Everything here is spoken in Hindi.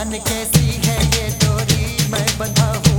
जान कैसी है ये डोरी मैं बंधा हूँ